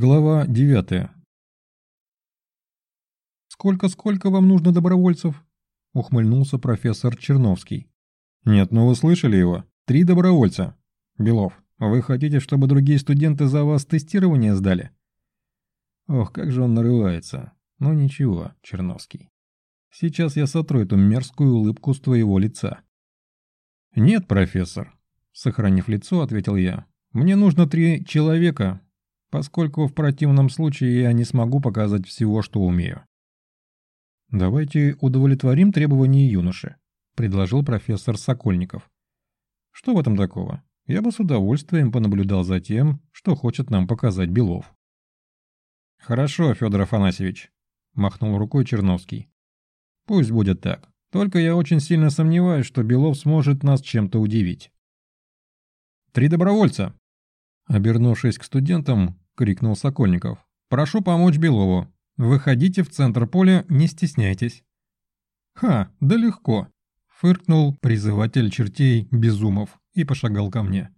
Глава 9 «Сколько-сколько вам нужно добровольцев?» – ухмыльнулся профессор Черновский. «Нет, ну вы слышали его? Три добровольца. Белов, вы хотите, чтобы другие студенты за вас тестирование сдали?» Ох, как же он нарывается. Ну ничего, Черновский. Сейчас я сотру эту мерзкую улыбку с твоего лица. «Нет, профессор», – сохранив лицо, ответил я. «Мне нужно три человека, поскольку в противном случае я не смогу показать всего, что умею». «Давайте удовлетворим требования юноши», – предложил профессор Сокольников. «Что в этом такого? Я бы с удовольствием понаблюдал за тем, что хочет нам показать Белов». «Хорошо, Федор Афанасьевич», – махнул рукой Черновский. «Пусть будет так. Только я очень сильно сомневаюсь, что Белов сможет нас чем-то удивить». «Три добровольца!» Обернувшись к студентам, крикнул Сокольников. «Прошу помочь Белову. Выходите в центр поля, не стесняйтесь». «Ха, да легко!» – фыркнул призыватель чертей Безумов и пошагал ко мне.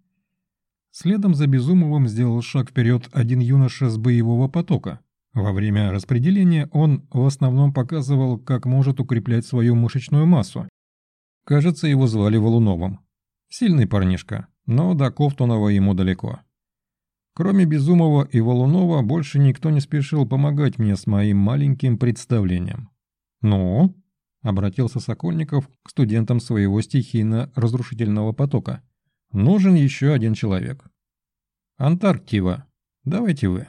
Следом за Безумовым сделал шаг вперед один юноша с боевого потока. Во время распределения он в основном показывал, как может укреплять свою мышечную массу. Кажется, его звали Валуновым. Сильный парнишка, но до Ковтунова ему далеко. Кроме Безумова и Валунова, больше никто не спешил помогать мне с моим маленьким представлением. «Ну?» – обратился Сокольников к студентам своего стихийно-разрушительного потока. «Нужен еще один человек». «Антарктива. Давайте вы».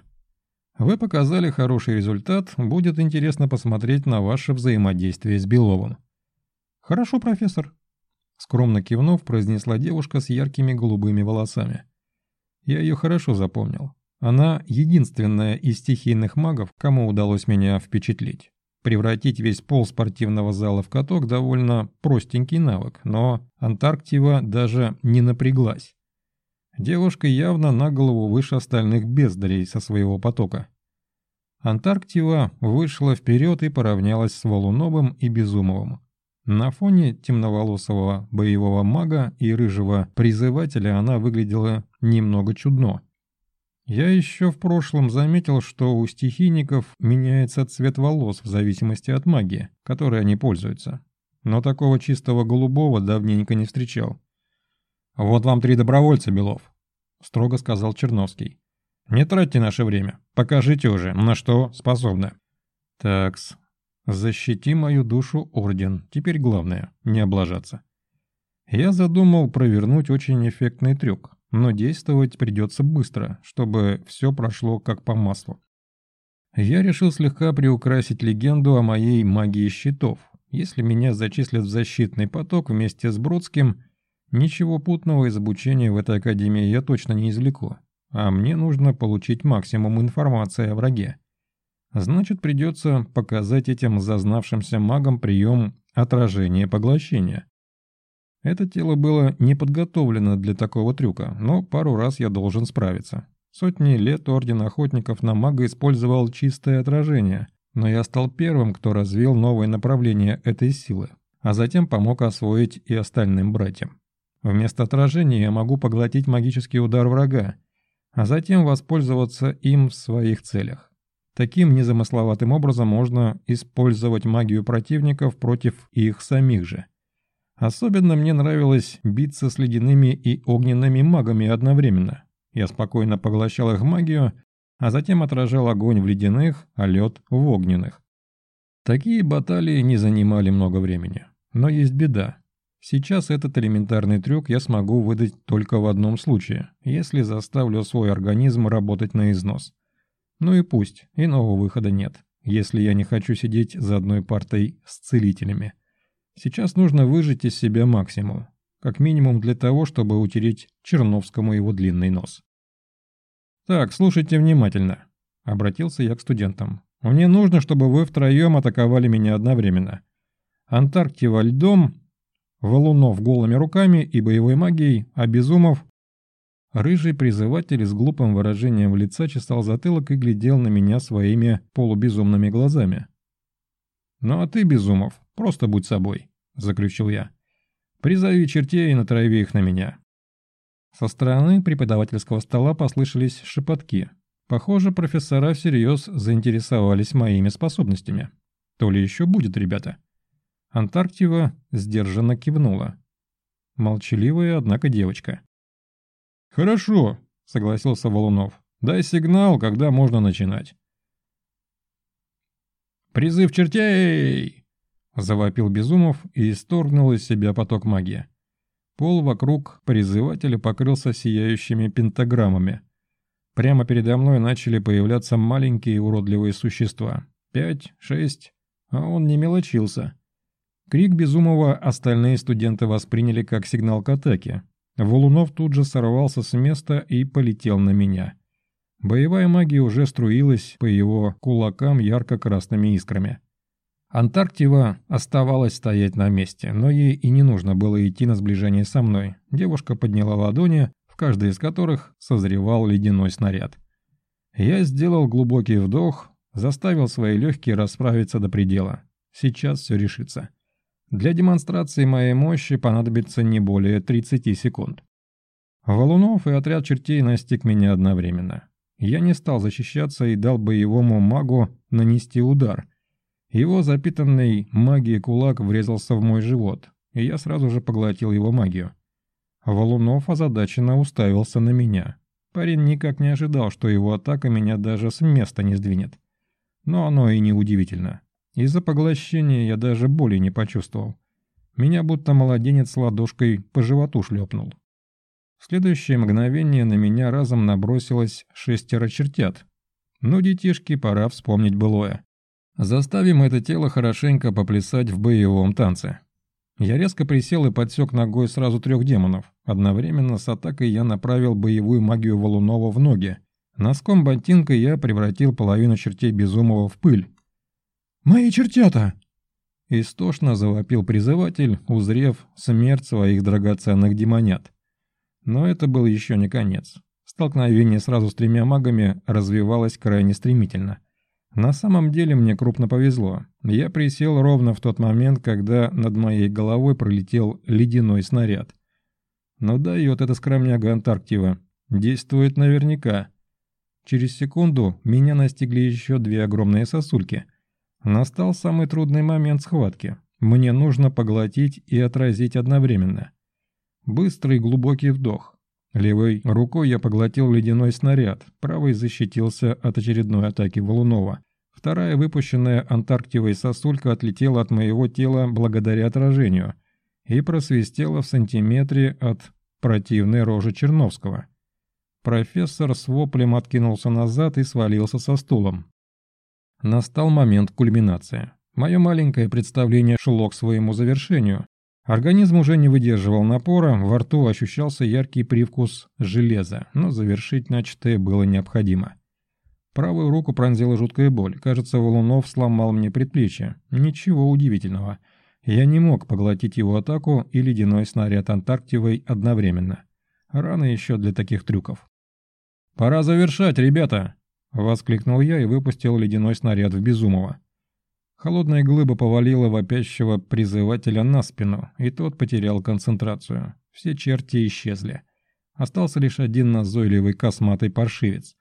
Вы показали хороший результат, будет интересно посмотреть на ваше взаимодействие с Беловым. Хорошо, профессор. Скромно кивнув, произнесла девушка с яркими голубыми волосами. Я ее хорошо запомнил. Она единственная из стихийных магов, кому удалось меня впечатлить. Превратить весь пол спортивного зала в каток довольно простенький навык, но Антарктива даже не напряглась. Девушка явно на голову выше остальных бездарей со своего потока. Антарктива вышла вперед и поравнялась с Валуновым и Безумовым. На фоне темноволосого боевого мага и рыжего призывателя она выглядела немного чудно. Я еще в прошлом заметил, что у стихийников меняется цвет волос в зависимости от магии, которой они пользуются. Но такого чистого голубого давненько не встречал. «Вот вам три добровольца, Белов», — строго сказал Черновский. «Не тратьте наше время. Покажите уже, на что способны». «Такс, Защити мою душу, Орден. Теперь главное – не облажаться. Я задумал провернуть очень эффектный трюк, но действовать придется быстро, чтобы все прошло как по маслу. Я решил слегка приукрасить легенду о моей магии щитов. Если меня зачислят в защитный поток вместе с Бродским, ничего путного из обучения в этой академии я точно не извлеку. А мне нужно получить максимум информации о враге. Значит, придется показать этим зазнавшимся магам прием отражения поглощения. Это тело было не подготовлено для такого трюка, но пару раз я должен справиться. Сотни лет Орден Охотников на мага использовал чистое отражение, но я стал первым, кто развил новое направление этой силы, а затем помог освоить и остальным братьям. Вместо отражения я могу поглотить магический удар врага, а затем воспользоваться им в своих целях. Таким незамысловатым образом можно использовать магию противников против их самих же. Особенно мне нравилось биться с ледяными и огненными магами одновременно. Я спокойно поглощал их магию, а затем отражал огонь в ледяных, а лед в огненных. Такие баталии не занимали много времени. Но есть беда. Сейчас этот элементарный трюк я смогу выдать только в одном случае, если заставлю свой организм работать на износ. Ну и пусть, иного выхода нет, если я не хочу сидеть за одной партой с целителями. Сейчас нужно выжать из себя максимум, как минимум для того, чтобы утереть Черновскому его длинный нос. «Так, слушайте внимательно», — обратился я к студентам. «Мне нужно, чтобы вы втроем атаковали меня одновременно. Антарктива льдом, Валунов голыми руками и боевой магией, а Рыжий призыватель с глупым выражением лица чесал затылок и глядел на меня своими полубезумными глазами. «Ну а ты, Безумов, просто будь собой», — заключил я. «Призови чертей и натрави их на меня». Со стороны преподавательского стола послышались шепотки. Похоже, профессора всерьез заинтересовались моими способностями. То ли еще будет, ребята. Антарктива сдержанно кивнула. Молчаливая, однако, девочка. «Хорошо», — согласился Волунов. «Дай сигнал, когда можно начинать». «Призыв чертей!» — завопил Безумов и исторгнул из себя поток магии. Пол вокруг призывателя покрылся сияющими пентаграммами. Прямо передо мной начали появляться маленькие уродливые существа. Пять, шесть, а он не мелочился. Крик Безумова остальные студенты восприняли как сигнал к атаке. Волунов тут же сорвался с места и полетел на меня. Боевая магия уже струилась по его кулакам ярко-красными искрами. Антарктива оставалась стоять на месте, но ей и не нужно было идти на сближение со мной. Девушка подняла ладони, в каждой из которых созревал ледяной снаряд. Я сделал глубокий вдох, заставил свои легкие расправиться до предела. Сейчас все решится. Для демонстрации моей мощи понадобится не более 30 секунд. Валунов и отряд чертей настиг меня одновременно. Я не стал защищаться и дал боевому магу нанести удар. Его запитанный магией кулак врезался в мой живот, и я сразу же поглотил его магию. Валунов озадаченно уставился на меня. Парень никак не ожидал, что его атака меня даже с места не сдвинет. Но оно и не удивительно. Из-за поглощения я даже боли не почувствовал. Меня будто младенец ладошкой по животу шлепнул. В следующее мгновение на меня разом набросилось шестеро чертят. Ну, детишки, пора вспомнить былое. Заставим это тело хорошенько поплясать в боевом танце. Я резко присел и подсек ногой сразу трех демонов. Одновременно с атакой я направил боевую магию Валунова в ноги. Носком ботинка я превратил половину чертей Безумова в пыль. «Мои чертята!» Истошно завопил призыватель, узрев смерть своих драгоценных демонят. Но это был еще не конец. Столкновение сразу с тремя магами развивалось крайне стремительно. На самом деле мне крупно повезло. Я присел ровно в тот момент, когда над моей головой пролетел ледяной снаряд. Но дает это скромняга Антарктива. Действует наверняка. Через секунду меня настигли еще две огромные сосульки. Настал самый трудный момент схватки. Мне нужно поглотить и отразить одновременно. Быстрый глубокий вдох. Левой рукой я поглотил ледяной снаряд, правой защитился от очередной атаки Валунова. Вторая выпущенная Антарктивой сосулька отлетела от моего тела благодаря отражению и просвистела в сантиметре от противной рожи Черновского. Профессор с воплем откинулся назад и свалился со стулом. Настал момент кульминации. Мое маленькое представление шло к своему завершению, Организм уже не выдерживал напора, во рту ощущался яркий привкус железа, но завершить начатое было необходимо. Правую руку пронзила жуткая боль. Кажется, Волунов сломал мне предплечье. Ничего удивительного. Я не мог поглотить его атаку и ледяной снаряд Антарктивой одновременно. Рано еще для таких трюков. «Пора завершать, ребята!» — воскликнул я и выпустил ледяной снаряд в Безумова. Холодная глыба повалила вопящего призывателя на спину, и тот потерял концентрацию. Все черти исчезли. Остался лишь один назойливый косматый паршивец.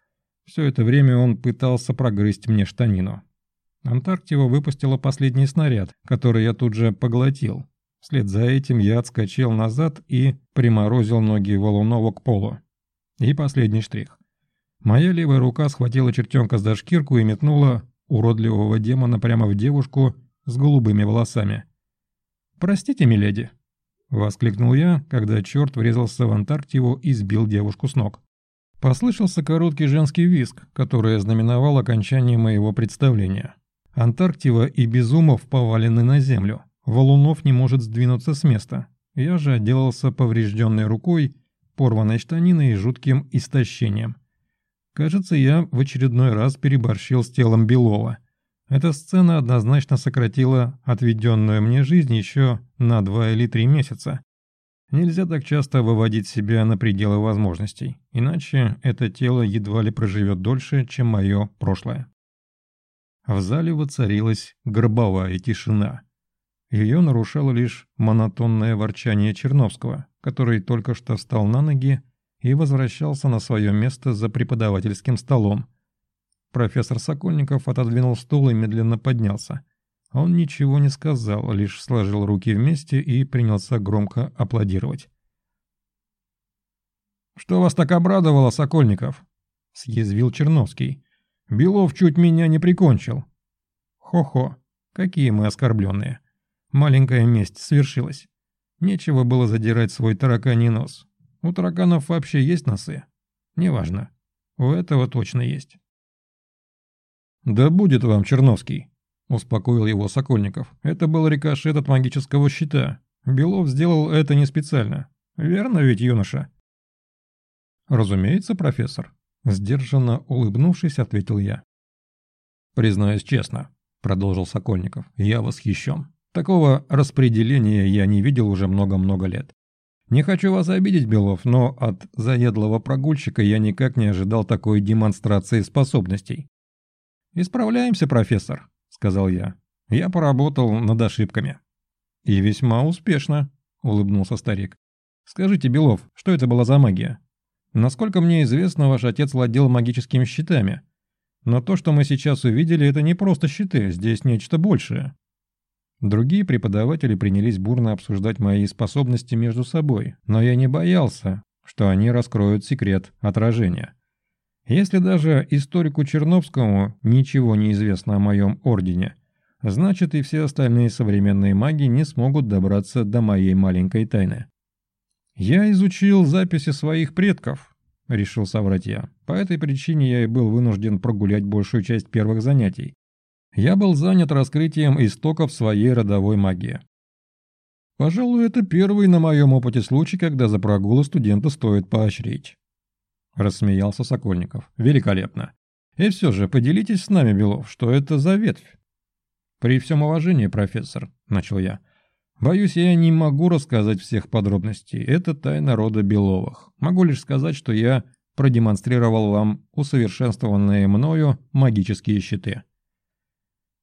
Все это время он пытался прогрызть мне штанину. Антарктива выпустила последний снаряд, который я тут же поглотил. Вслед за этим я отскочил назад и приморозил ноги Волунова к полу. И последний штрих. Моя левая рука схватила чертенка за шкирку и метнула уродливого демона прямо в девушку с голубыми волосами. «Простите, миледи», — воскликнул я, когда черт врезался в Антарктиву и сбил девушку с ног. Послышался короткий женский визг, который ознаменовал окончание моего представления. Антарктива и Безумов повалены на землю. Валунов не может сдвинуться с места. Я же отделался поврежденной рукой, порванной штаниной и жутким истощением. Кажется, я в очередной раз переборщил с телом Белова. Эта сцена однозначно сократила отведенную мне жизнь еще на два или три месяца. Нельзя так часто выводить себя на пределы возможностей, иначе это тело едва ли проживет дольше, чем мое прошлое. В зале воцарилась гробовая тишина. Ее нарушало лишь монотонное ворчание Черновского, который только что встал на ноги и возвращался на свое место за преподавательским столом, Профессор Сокольников отодвинул стул и медленно поднялся. Он ничего не сказал, лишь сложил руки вместе и принялся громко аплодировать. «Что вас так обрадовало, Сокольников?» — съязвил Черновский. «Белов чуть меня не прикончил». «Хо-хо, какие мы оскорбленные. Маленькая месть свершилась. Нечего было задирать свой тараканий нос. У тараканов вообще есть носы? Неважно. У этого точно есть». «Да будет вам, Черновский», — успокоил его Сокольников. «Это был рикошет от магического щита. Белов сделал это не специально. Верно ведь, юноша?» «Разумеется, профессор», — сдержанно улыбнувшись, ответил я. «Признаюсь честно», — продолжил Сокольников, — «я восхищен. Такого распределения я не видел уже много-много лет. Не хочу вас обидеть, Белов, но от заедлого прогульщика я никак не ожидал такой демонстрации способностей. «Исправляемся, профессор», — сказал я. «Я поработал над ошибками». «И весьма успешно», — улыбнулся старик. «Скажите, Белов, что это была за магия? Насколько мне известно, ваш отец владел магическими щитами. Но то, что мы сейчас увидели, это не просто щиты, здесь нечто большее». Другие преподаватели принялись бурно обсуждать мои способности между собой, но я не боялся, что они раскроют секрет отражения. Если даже историку Черновскому ничего не известно о моем ордене, значит и все остальные современные маги не смогут добраться до моей маленькой тайны. «Я изучил записи своих предков», — решил соврать я. «По этой причине я и был вынужден прогулять большую часть первых занятий. Я был занят раскрытием истоков своей родовой магии. Пожалуй, это первый на моем опыте случай, когда за прогулы студента стоит поощрить. — рассмеялся Сокольников. «Великолепно. И все же поделитесь с нами, Белов, что это за ветвь?» «При всем уважении, профессор», — начал я. «Боюсь, я не могу рассказать всех подробностей. Это тайна рода Беловых. Могу лишь сказать, что я продемонстрировал вам усовершенствованные мною магические щиты».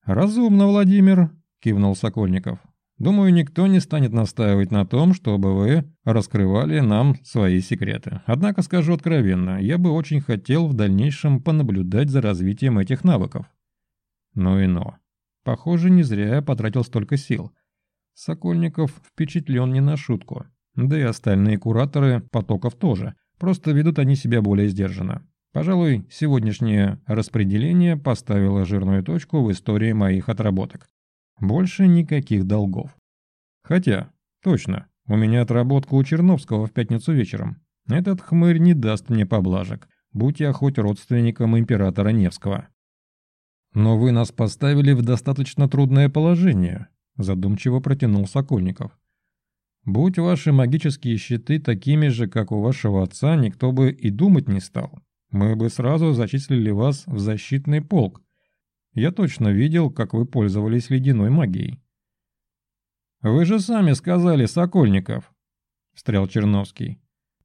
«Разумно, Владимир», — кивнул Сокольников. Думаю, никто не станет настаивать на том, чтобы вы раскрывали нам свои секреты. Однако скажу откровенно, я бы очень хотел в дальнейшем понаблюдать за развитием этих навыков. Но и но. Похоже, не зря я потратил столько сил. Сокольников впечатлен не на шутку. Да и остальные кураторы потоков тоже. Просто ведут они себя более сдержанно. Пожалуй, сегодняшнее распределение поставило жирную точку в истории моих отработок. Больше никаких долгов. Хотя, точно, у меня отработка у Черновского в пятницу вечером. Этот хмырь не даст мне поблажек, будь я хоть родственником императора Невского. «Но вы нас поставили в достаточно трудное положение», задумчиво протянул Сокольников. «Будь ваши магические щиты такими же, как у вашего отца, никто бы и думать не стал. Мы бы сразу зачислили вас в защитный полк, я точно видел, как вы пользовались ледяной магией. «Вы же сами сказали, Сокольников», — встрял Черновский.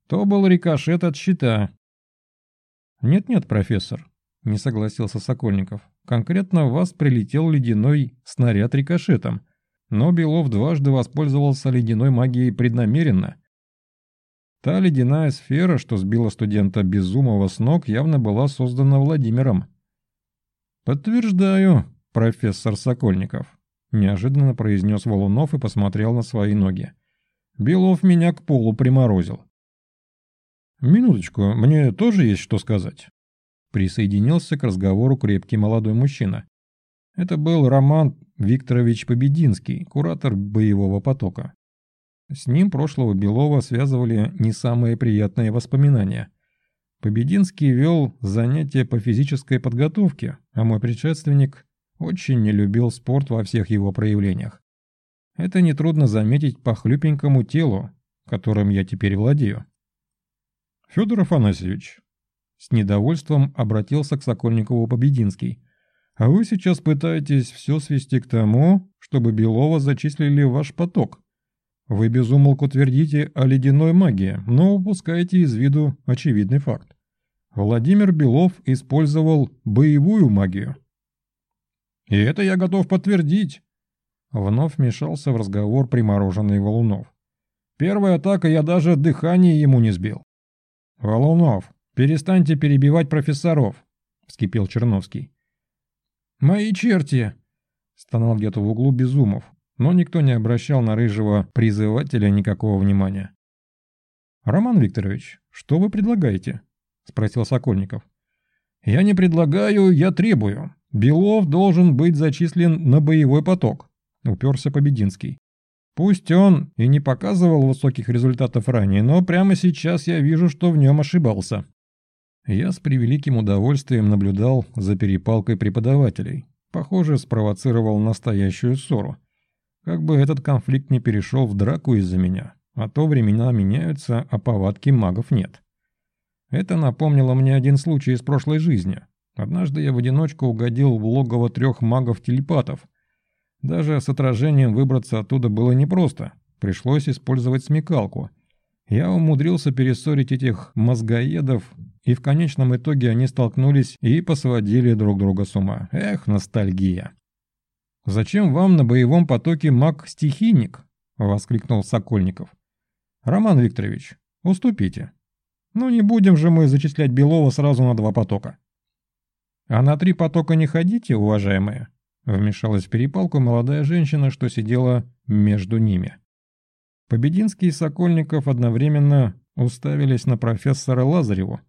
«То был рикошет от щита». «Нет-нет, профессор», — не согласился Сокольников. «Конкретно в вас прилетел ледяной снаряд рикошетом, но Белов дважды воспользовался ледяной магией преднамеренно. Та ледяная сфера, что сбила студента Безумова с ног, явно была создана Владимиром. «Подтверждаю, профессор Сокольников», – неожиданно произнес Волунов и посмотрел на свои ноги. «Белов меня к полу приморозил». «Минуточку, мне тоже есть что сказать». Присоединился к разговору крепкий молодой мужчина. Это был Роман Викторович Побединский, куратор боевого потока. С ним прошлого Белова связывали не самые приятные воспоминания – Побединский вел занятия по физической подготовке, а мой предшественник очень не любил спорт во всех его проявлениях. Это нетрудно заметить по хлюпенькому телу, которым я теперь владею. Федор Афанасьевич, с недовольством обратился к Сокольникову Побединский, а вы сейчас пытаетесь все свести к тому, чтобы Белова зачислили в ваш поток. Вы безумолку твердите о ледяной магии, но упускаете из виду очевидный факт. Владимир Белов использовал боевую магию. «И это я готов подтвердить», — вновь вмешался в разговор примороженный Волунов. «Первая атака я даже дыхание ему не сбил». «Волунов, перестаньте перебивать профессоров», — вскипел Черновский. «Мои черти!» – стонал где-то в углу Безумов, но никто не обращал на рыжего призывателя никакого внимания. «Роман Викторович, что вы предлагаете?» – спросил Сокольников. «Я не предлагаю, я требую. Белов должен быть зачислен на боевой поток», – уперся Побединский. «Пусть он и не показывал высоких результатов ранее, но прямо сейчас я вижу, что в нем ошибался». Я с превеликим удовольствием наблюдал за перепалкой преподавателей. Похоже, спровоцировал настоящую ссору. Как бы этот конфликт не перешел в драку из-за меня, а то времена меняются, а повадки магов нет. Это напомнило мне один случай из прошлой жизни. Однажды я в одиночку угодил в логово трех магов-телепатов. Даже с отражением выбраться оттуда было непросто. Пришлось использовать смекалку. Я умудрился перессорить этих мозгоедов и в конечном итоге они столкнулись и посводили друг друга с ума. Эх, ностальгия. «Зачем вам на боевом потоке маг-стихийник?» — воскликнул Сокольников. «Роман Викторович, уступите. Ну не будем же мы зачислять Белова сразу на два потока». «А на три потока не ходите, уважаемые?» — вмешалась в перепалку молодая женщина, что сидела между ними. Побединский и Сокольников одновременно уставились на профессора Лазареву,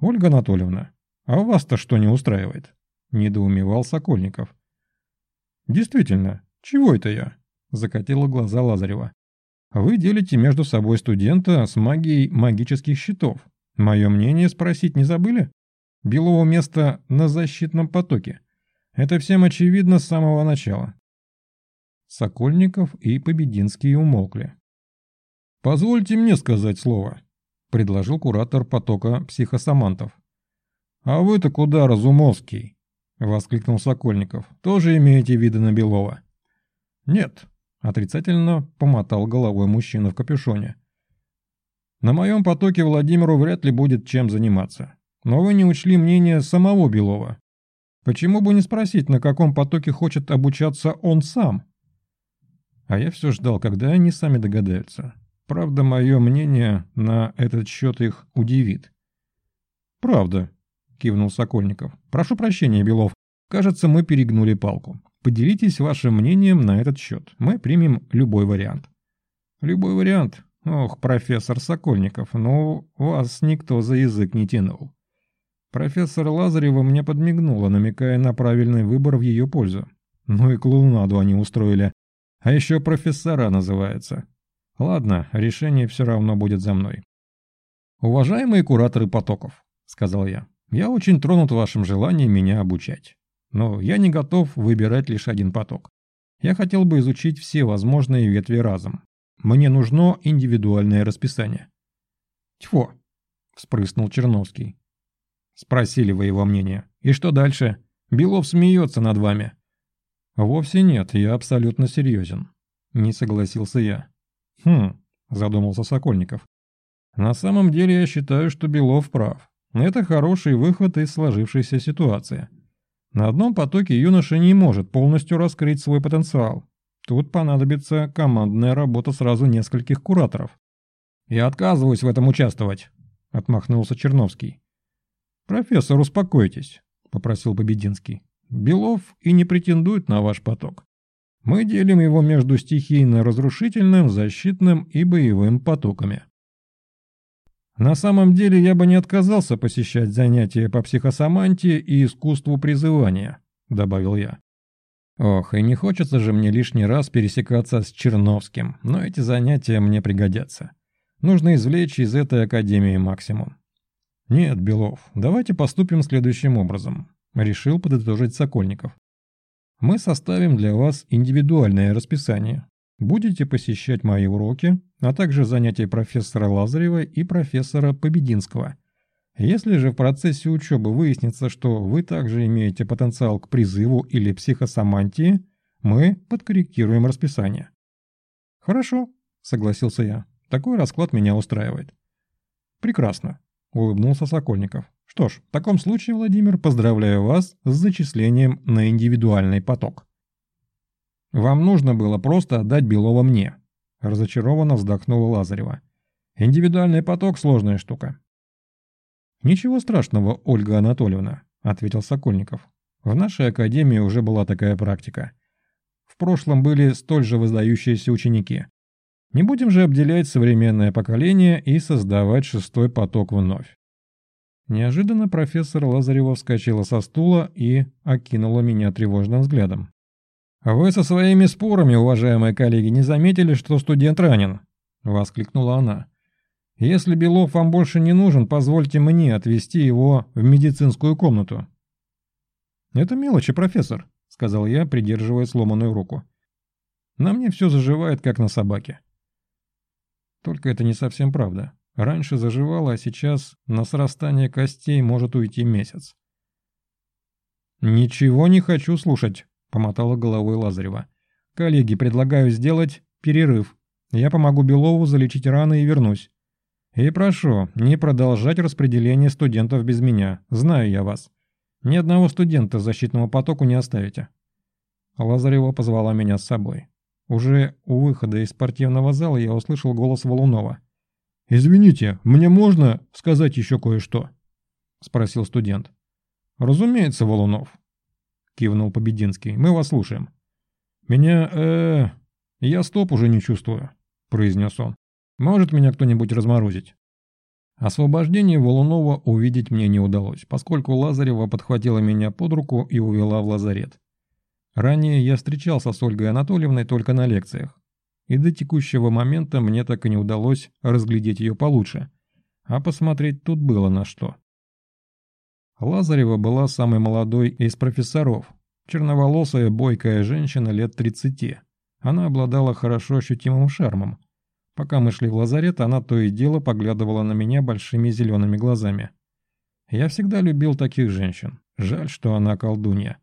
«Ольга Анатольевна, а вас-то что не устраивает?» – недоумевал Сокольников. «Действительно, чего это я?» – закатила глаза Лазарева. «Вы делите между собой студента с магией магических щитов. Мое мнение спросить не забыли? Белого места на защитном потоке. Это всем очевидно с самого начала». Сокольников и Побединский умолкли. «Позвольте мне сказать слово», – предложил куратор потока психосомантов. «А вы-то куда, Разумовский?» – воскликнул Сокольников. «Тоже имеете виды на Белова?» «Нет», – отрицательно помотал головой мужчина в капюшоне. «На моем потоке Владимиру вряд ли будет чем заниматься. Но вы не учли мнение самого Белова. Почему бы не спросить, на каком потоке хочет обучаться он сам?» А я все ждал, когда они сами догадаются. Правда, мое мнение на этот счет их удивит. «Правда», — кивнул Сокольников. «Прошу прощения, Белов. Кажется, мы перегнули палку. Поделитесь вашим мнением на этот счет. Мы примем любой вариант». «Любой вариант? Ох, профессор Сокольников, ну, вас никто за язык не тянул». Профессор Лазарева мне подмигнула, намекая на правильный выбор в ее пользу. Ну и клоунаду они устроили. А еще профессора называется. Ладно, решение все равно будет за мной. «Уважаемые кураторы потоков», — сказал я, — «я очень тронут вашим желанием меня обучать. Но я не готов выбирать лишь один поток. Я хотел бы изучить все возможные ветви разом. Мне нужно индивидуальное расписание». «Тьфу!» — вспрыснул Черновский. Спросили вы его мнение. «И что дальше? Белов смеется над вами». «Вовсе нет, я абсолютно серьезен», — не согласился я. «Хм», – задумался Сокольников. «На самом деле я считаю, что Белов прав. Это хороший выход из сложившейся ситуации. На одном потоке юноша не может полностью раскрыть свой потенциал. Тут понадобится командная работа сразу нескольких кураторов. «Я отказываюсь в этом участвовать», – отмахнулся Черновский. «Профессор, успокойтесь», – попросил Побединский. «Белов и не претендует на ваш поток. Мы делим его между стихийно-разрушительным, защитным и боевым потоками. На самом деле я бы не отказался посещать занятия по психосомантии и искусству призывания, добавил я. Ох, и не хочется же мне лишний раз пересекаться с Черновским, но эти занятия мне пригодятся. Нужно извлечь из этой академии максимум. Нет, Белов, давайте поступим следующим образом, решил подытожить Сокольников. Мы составим для вас индивидуальное расписание. Будете посещать мои уроки, а также занятия профессора Лазарева и профессора Побединского. Если же в процессе учебы выяснится, что вы также имеете потенциал к призыву или психосомантии, мы подкорректируем расписание. «Хорошо», — согласился я. «Такой расклад меня устраивает». «Прекрасно», — улыбнулся Сокольников. Что ж, в таком случае, Владимир, поздравляю вас с зачислением на индивидуальный поток. Вам нужно было просто отдать Белова мне. Разочарованно вздохнула Лазарева. Индивидуальный поток – сложная штука. Ничего страшного, Ольга Анатольевна. ответил Сокольников. «В нашей академии уже была такая практика. В прошлом были столь же выдающиеся ученики. Не будем же обделять современное поколение и создавать шестой поток вновь. Неожиданно профессор Лазарева вскочила со стула и окинула меня тревожным взглядом. «Вы со своими спорами, уважаемые коллеги, не заметили, что студент ранен?» – воскликнула она. «Если Белов вам больше не нужен, позвольте мне отвезти его в медицинскую комнату». «Это мелочи, профессор», – сказал я, придерживая сломанную руку. «На мне все заживает, как на собаке». Только это не совсем правда. Раньше заживало, а сейчас на срастание костей может уйти месяц. «Ничего не хочу слушать», — помотала головой Лазарева. «Коллеги, предлагаю сделать перерыв. Я помогу Белову залечить раны и вернусь. И прошу, не продолжать распределение студентов без меня. Знаю я вас. Ни одного студента защитному потоку не оставите». Лазарева позвала меня с собой. Уже у выхода из спортивного зала я услышал голос Валунова. «Извините, мне можно сказать еще кое-что?» – спросил студент. «Разумеется, Волунов», – кивнул Побединский. «Мы вас слушаем». «Меня, э, я стоп уже не чувствую», – произнес он. «Может меня кто-нибудь разморозить?» Освобождение Волунова увидеть мне не удалось, поскольку Лазарева подхватила меня под руку и увела в лазарет. Ранее я встречался с Ольгой Анатольевной только на лекциях и до текущего момента мне так и не удалось разглядеть ее получше, а посмотреть тут было на что. Лазарева была самой молодой из профессоров, черноволосая бойкая женщина лет 30. Она обладала хорошо ощутимым шармом. Пока мы шли в лазарет, она то и дело поглядывала на меня большими зелеными глазами. Я всегда любил таких женщин. Жаль, что она колдунья.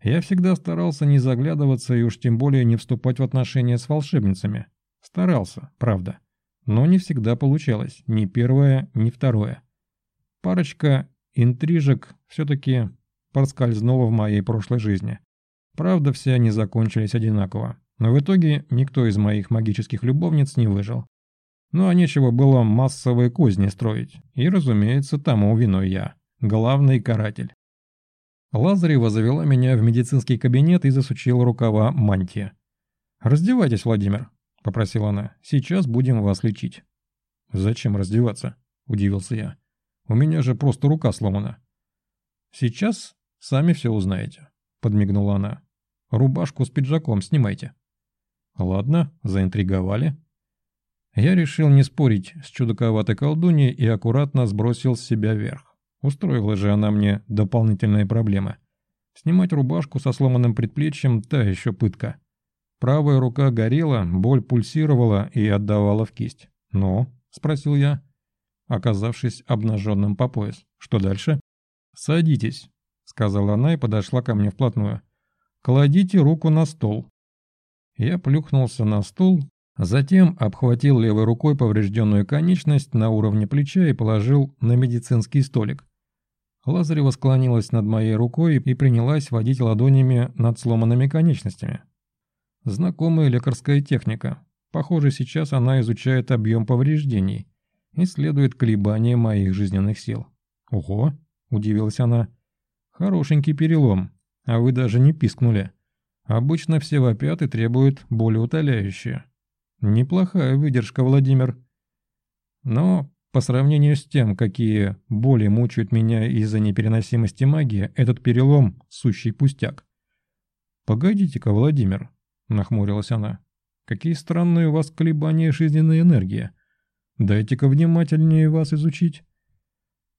Я всегда старался не заглядываться и уж тем более не вступать в отношения с волшебницами. Старался, правда. Но не всегда получалось, ни первое, ни второе. Парочка интрижек все-таки проскользнула в моей прошлой жизни. Правда, все они закончились одинаково. Но в итоге никто из моих магических любовниц не выжил. Ну а нечего было массовые козни строить. И, разумеется, тому виной я. Главный каратель. Лазарева завела меня в медицинский кабинет и засучила рукава мантии. «Раздевайтесь, Владимир», — попросила она. «Сейчас будем вас лечить». «Зачем раздеваться?» — удивился я. «У меня же просто рука сломана». «Сейчас сами все узнаете», — подмигнула она. «Рубашку с пиджаком снимайте». «Ладно, заинтриговали». Я решил не спорить с чудаковатой колдуньей и аккуратно сбросил с себя вверх. Устроила же она мне дополнительные проблемы. Снимать рубашку со сломанным предплечьем – та еще пытка. Правая рука горела, боль пульсировала и отдавала в кисть. «Ну?» – спросил я, оказавшись обнаженным по пояс. «Что дальше?» «Садитесь», – сказала она и подошла ко мне вплотную. «Кладите руку на стол». Я плюхнулся на стул, затем обхватил левой рукой поврежденную конечность на уровне плеча и положил на медицинский столик. Лазарева склонилась над моей рукой и принялась водить ладонями над сломанными конечностями. Знакомая лекарская техника. Похоже, сейчас она изучает объем повреждений, исследует колебания моих жизненных сил. «Ого!» – удивилась она. «Хорошенький перелом, а вы даже не пискнули. Обычно все вопят и требуют более утоляющие. Неплохая выдержка, Владимир. Но по сравнению с тем, какие боли мучают меня из-за непереносимости магии, этот перелом – сущий пустяк. «Погодите-ка, Владимир», – нахмурилась она. «Какие странные у вас колебания жизненной энергии. Дайте-ка внимательнее вас изучить».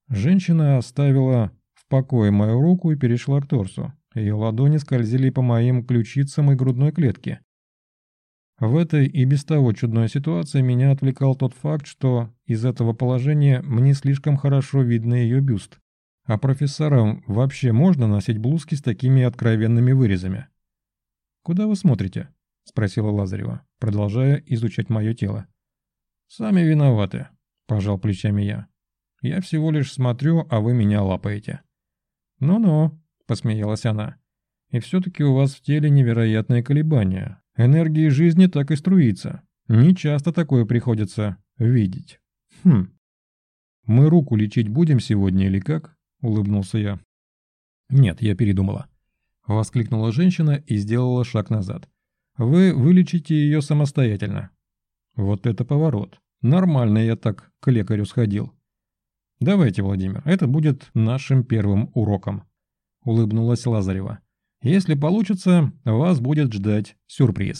Женщина оставила в покое мою руку и перешла к торсу. Ее ладони скользили по моим ключицам и грудной клетке. В этой и без того чудной ситуации меня отвлекал тот факт, что из этого положения мне слишком хорошо видно ее бюст. А профессорам вообще можно носить блузки с такими откровенными вырезами? «Куда вы смотрите?» – спросила Лазарева, продолжая изучать мое тело. «Сами виноваты», – пожал плечами я. «Я всего лишь смотрю, а вы меня лапаете». «Ну-ну», – посмеялась она. «И все-таки у вас в теле невероятные колебания, Энергии жизни так и струится. Не часто такое приходится видеть. Хм. Мы руку лечить будем сегодня или как? Улыбнулся я. «Нет, я передумала», — воскликнула женщина и сделала шаг назад. «Вы вылечите ее самостоятельно». «Вот это поворот. Нормально я так к лекарю сходил». «Давайте, Владимир, это будет нашим первым уроком», — улыбнулась Лазарева. «Если получится, вас будет ждать сюрприз».